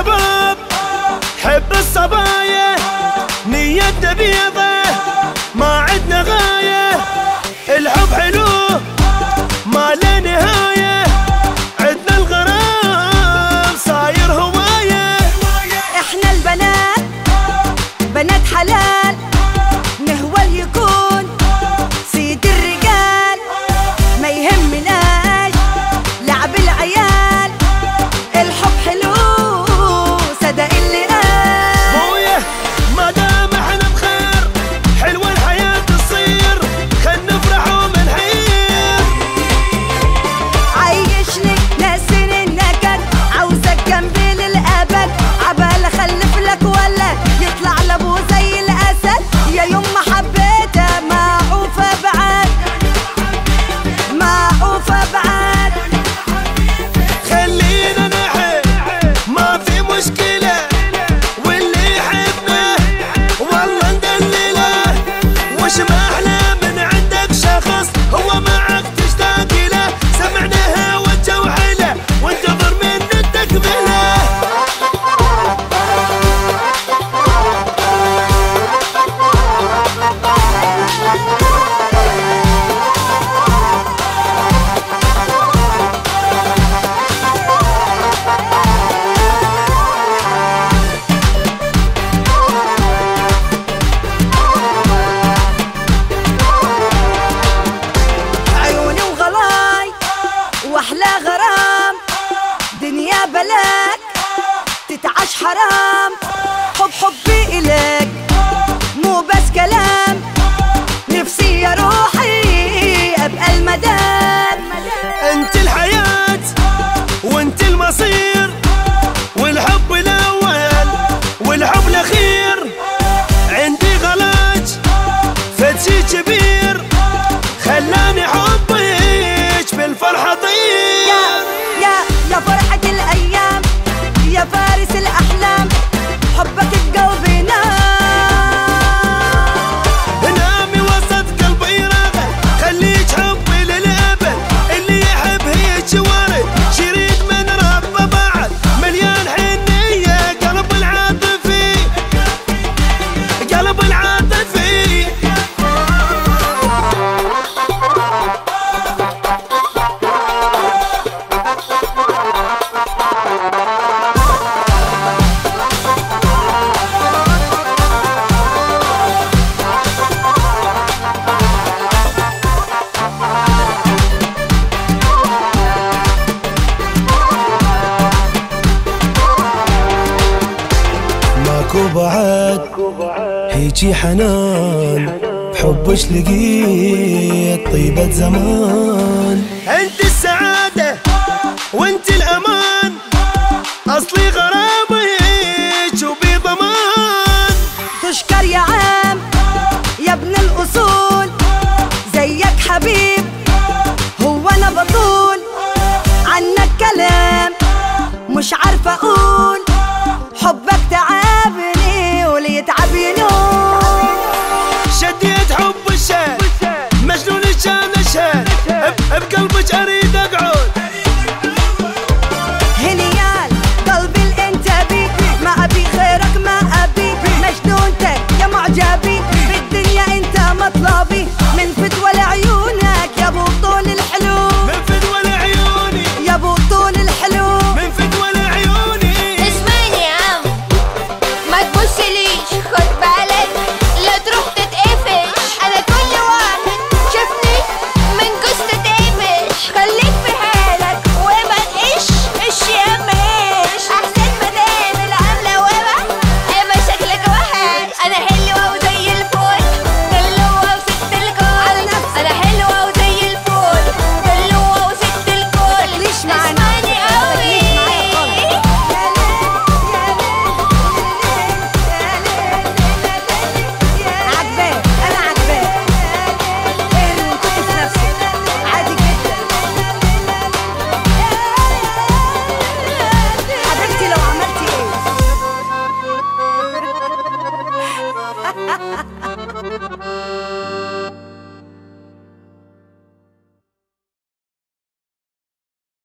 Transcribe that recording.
شباب حب الصبايا نيته بيضة. ماكو بعد هيجي حنان حبش لقيت طيبة زمان. أنت السعادة وأنت الأمان أصلي غرامة هيج وبضمان. تشكر يا عام يا ابن الأصول زيك حبيب هو أنا بطول. عنك كلام مش عارفة أقول حبك عشان اشهد بقلبك اريد